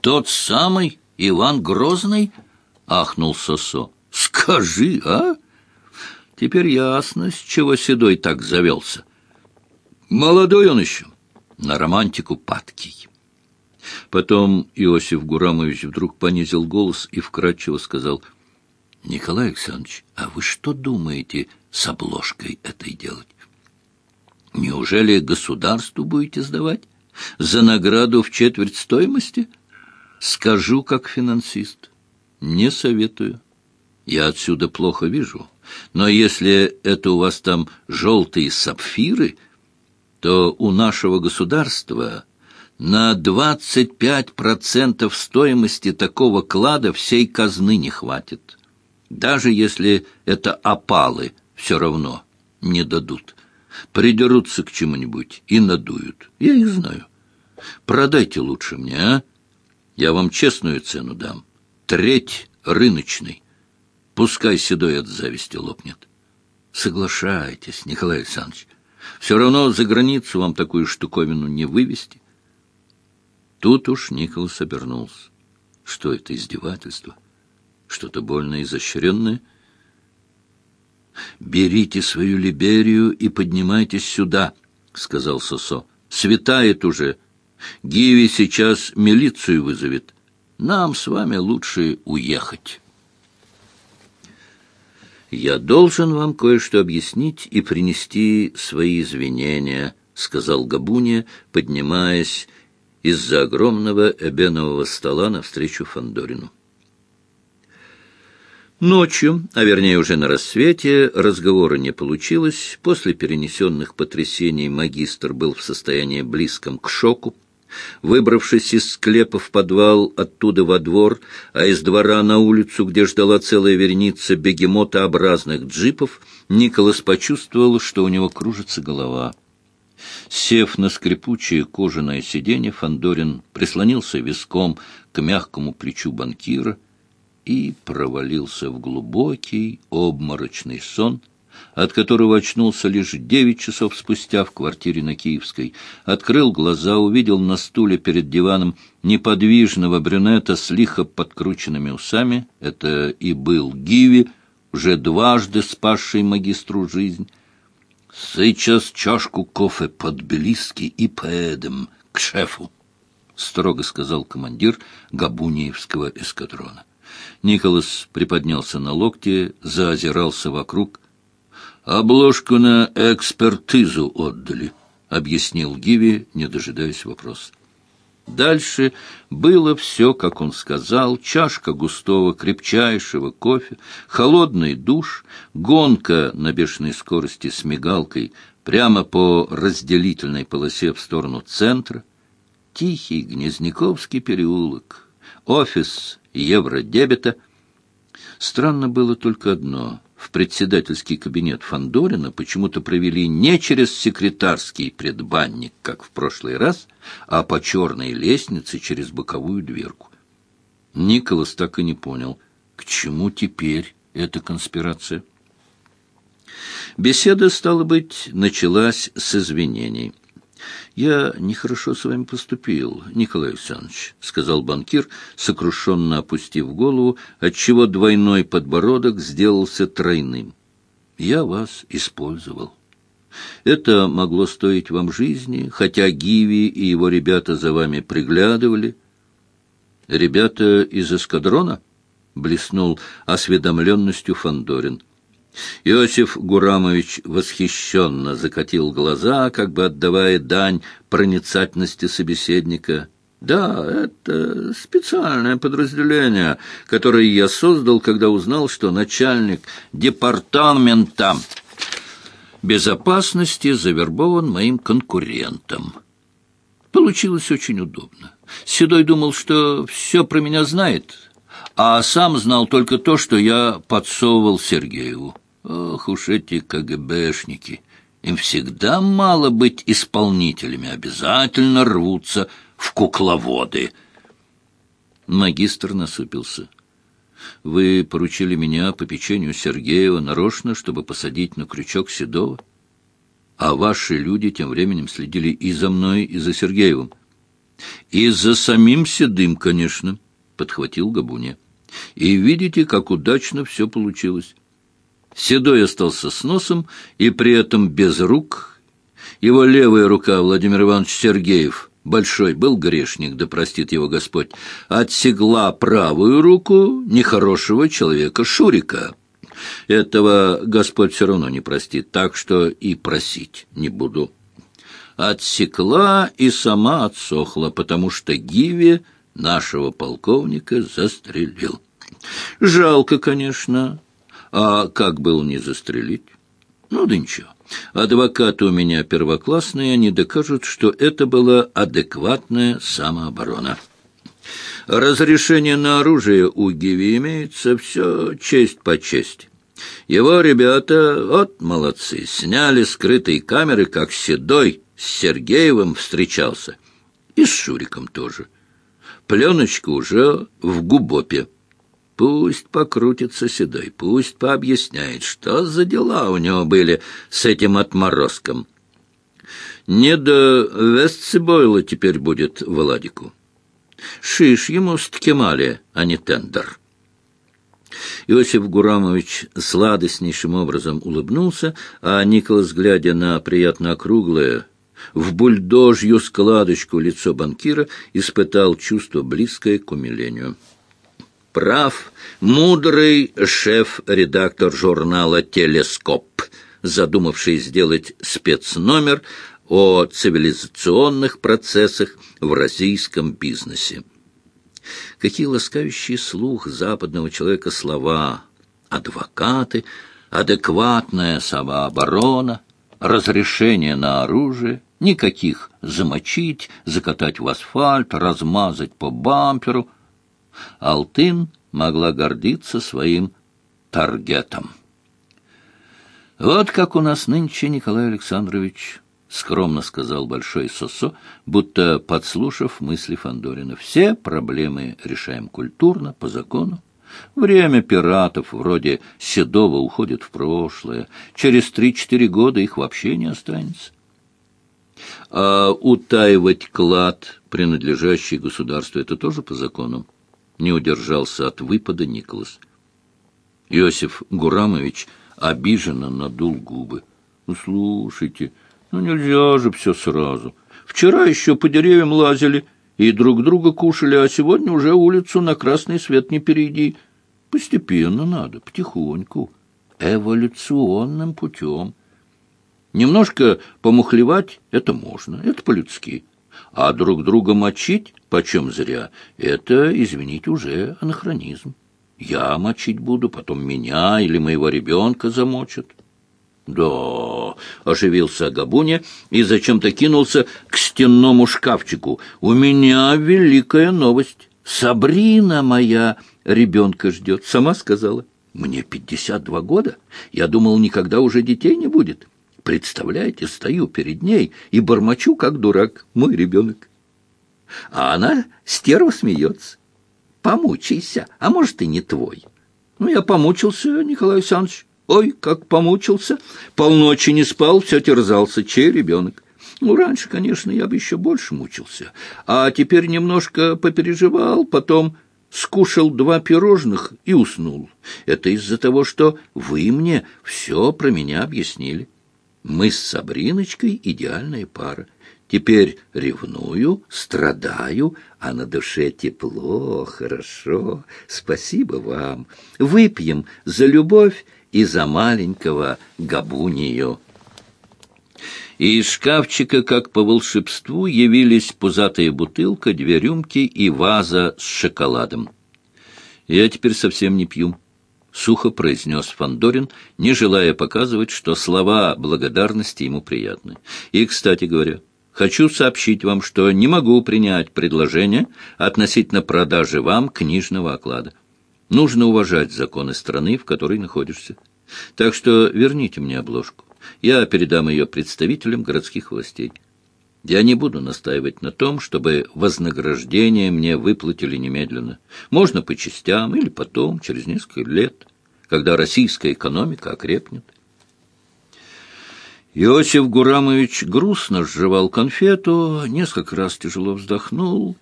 Тот самый Иван Грозный? Ахнул Сосо. Скажи, а? Теперь ясно, с чего Седой так завелся. Молодой он еще, на романтику падкий. Потом Иосиф Гурамович вдруг понизил голос и вкратчиво сказал, «Николай Александрович, а вы что думаете с обложкой этой делать? Неужели государству будете сдавать? За награду в четверть стоимости? Скажу как финансист. Не советую. Я отсюда плохо вижу. Но если это у вас там желтые сапфиры, то у нашего государства на 25% стоимости такого клада всей казны не хватит. Даже если это опалы, все равно не дадут. Придерутся к чему-нибудь и надуют. Я их знаю. Продайте лучше мне, а? Я вам честную цену дам. Треть рыночной. Пускай седой от зависти лопнет. Соглашайтесь, Николай Александрович. Все равно за границу вам такую штуковину не вывести. Тут уж Николас обернулся. Что это, издевательство? Что-то больно изощренное? «Берите свою либерию и поднимайтесь сюда», — сказал Сосо. «Светает уже. Гиви сейчас милицию вызовет. Нам с вами лучше уехать». «Я должен вам кое-что объяснить и принести свои извинения», — сказал Габуния, поднимаясь из-за огромного эбенового стола навстречу Фандорину. Ночью, а вернее уже на рассвете, разговора не получилось. После перенесенных потрясений магистр был в состоянии близком к шоку. Выбравшись из склепа в подвал, оттуда во двор, а из двора на улицу, где ждала целая вереница бегемотообразных джипов, Николас почувствовал, что у него кружится голова. Сев на скрипучее кожаное сиденье, Фандорин прислонился виском к мягкому плечу банкира — и провалился в глубокий обморочный сон, от которого очнулся лишь девять часов спустя в квартире на Киевской. Открыл глаза, увидел на стуле перед диваном неподвижного брюнета с лихо подкрученными усами. Это и был Гиви, уже дважды спасший магистру жизнь. «Сейчас чашку кофе под белиски и поедем к шефу», — строго сказал командир Габуниевского эскадрона. Николас приподнялся на локте, заозирался вокруг. «Обложку на экспертизу отдали», — объяснил Гиви, не дожидаясь вопроса. Дальше было все, как он сказал, чашка густого, крепчайшего кофе, холодный душ, гонка на бешеной скорости с мигалкой прямо по разделительной полосе в сторону центра, тихий Гнезняковский переулок, офис евродебета. Странно было только одно. В председательский кабинет Фандорина почему-то провели не через секретарский предбанник, как в прошлый раз, а по черной лестнице через боковую дверку. Николас так и не понял, к чему теперь эта конспирация. Беседа, стала быть, началась с извинений. «Я нехорошо с вами поступил, Николай Александрович», — сказал банкир, сокрушенно опустив голову, отчего двойной подбородок сделался тройным. «Я вас использовал. Это могло стоить вам жизни, хотя Гиви и его ребята за вами приглядывали». «Ребята из эскадрона?» — блеснул осведомленностью Фандорин. Иосиф Гурамович восхищенно закатил глаза, как бы отдавая дань проницательности собеседника. «Да, это специальное подразделение, которое я создал, когда узнал, что начальник департамента безопасности завербован моим конкурентом. Получилось очень удобно. Седой думал, что все про меня знает, а сам знал только то, что я подсовывал Сергееву. Ох уж эти КГБшники! Им всегда мало быть исполнителями, обязательно рвутся в кукловоды. Магистр насупился. Вы поручили меня по печенью Сергеева нарочно, чтобы посадить на крючок Седова? А ваши люди тем временем следили и за мной, и за Сергеевым. И за самим Седым, конечно, — подхватил Габуня. И видите, как удачно все получилось. Седой остался с носом и при этом без рук. Его левая рука, Владимир Иванович Сергеев, большой был грешник, да простит его Господь, отсегла правую руку нехорошего человека Шурика. Этого Господь все равно не простит, так что и просить не буду. Отсекла и сама отсохла, потому что Гиви нашего полковника застрелил. Жалко, конечно, а как был не застрелить? Ну да ничего. Адвокаты у меня первоклассные, они докажут, что это была адекватная самооборона. Разрешение на оружие у Гиви имеется, все честь по чести. Его ребята, вот молодцы, сняли скрытые камеры, как Седой с Сергеевым встречался. И с Шуриком тоже. Пленочка уже в губопе. Пусть покрутится седой, пусть пообъясняет, что за дела у него были с этим отморозком. Не до Вестсибойла теперь будет Владику. Шиш ему с Ткемали, а не тендер. Иосиф Гурамович сладостнейшим образом улыбнулся, а Николас, глядя на приятно округлое, в бульдожью складочку лицо банкира, испытал чувство близкое к умилению прав мудрый шеф-редактор журнала «Телескоп», задумавший сделать спецномер о цивилизационных процессах в российском бизнесе. Какие ласкающие слух западного человека слова «адвокаты», «адекватная самооборона», «разрешение на оружие», никаких «замочить», «закатать в асфальт», «размазать по бамперу», Алтын могла гордиться своим таргетом. «Вот как у нас нынче, Николай Александрович», — скромно сказал Большой Сосо, будто подслушав мысли Фандорина. «Все проблемы решаем культурно, по закону. Время пиратов вроде Седова уходит в прошлое. Через три-четыре года их вообще не останется. А утаивать клад, принадлежащий государству, это тоже по закону не удержался от выпада Николас. Иосиф Гурамович обиженно надул губы. «Ну, слушайте, ну нельзя же все сразу. Вчера еще по деревьям лазили и друг друга кушали, а сегодня уже улицу на красный свет не перейди. Постепенно надо, потихоньку, эволюционным путем. Немножко помухлевать — это можно, это по-людски а друг друга мочить почем зря — это, извините, уже анахронизм. Я мочить буду, потом меня или моего ребенка замочат. Да, оживился Габуня и зачем-то кинулся к стенному шкафчику. У меня великая новость. Сабрина моя ребенка ждет. Сама сказала. Мне пятьдесят два года. Я думал, никогда уже детей не будет. Представляете, стою перед ней и бормочу, как дурак, мой ребенок. А она стерва смеется. Помучайся, а может, и не твой. Ну, я помучился, Николай Александрович. Ой, как помучился. Полночи не спал, все терзался. Чей ребенок? Ну, раньше, конечно, я бы еще больше мучился. А теперь немножко попереживал, потом скушал два пирожных и уснул. Это из-за того, что вы мне все про меня объяснили. Мы с Сабриночкой идеальная пара. Теперь ревную, страдаю, а на душе тепло, хорошо. Спасибо вам. Выпьем за любовь и за маленького Габунию. И из шкафчика, как по волшебству, явились пузатая бутылка, две рюмки и ваза с шоколадом. Я теперь совсем не пью. — сухо произнес Фандорин, не желая показывать, что слова благодарности ему приятны. «И, кстати говоря, хочу сообщить вам, что не могу принять предложение относительно продажи вам книжного оклада. Нужно уважать законы страны, в которой находишься. Так что верните мне обложку. Я передам ее представителям городских властей». Я не буду настаивать на том, чтобы вознаграждение мне выплатили немедленно. Можно по частям или потом, через несколько лет, когда российская экономика окрепнет. Иосиф Гурамович грустно сживал конфету, несколько раз тяжело вздохнул.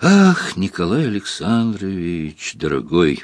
«Ах, Николай Александрович, дорогой!»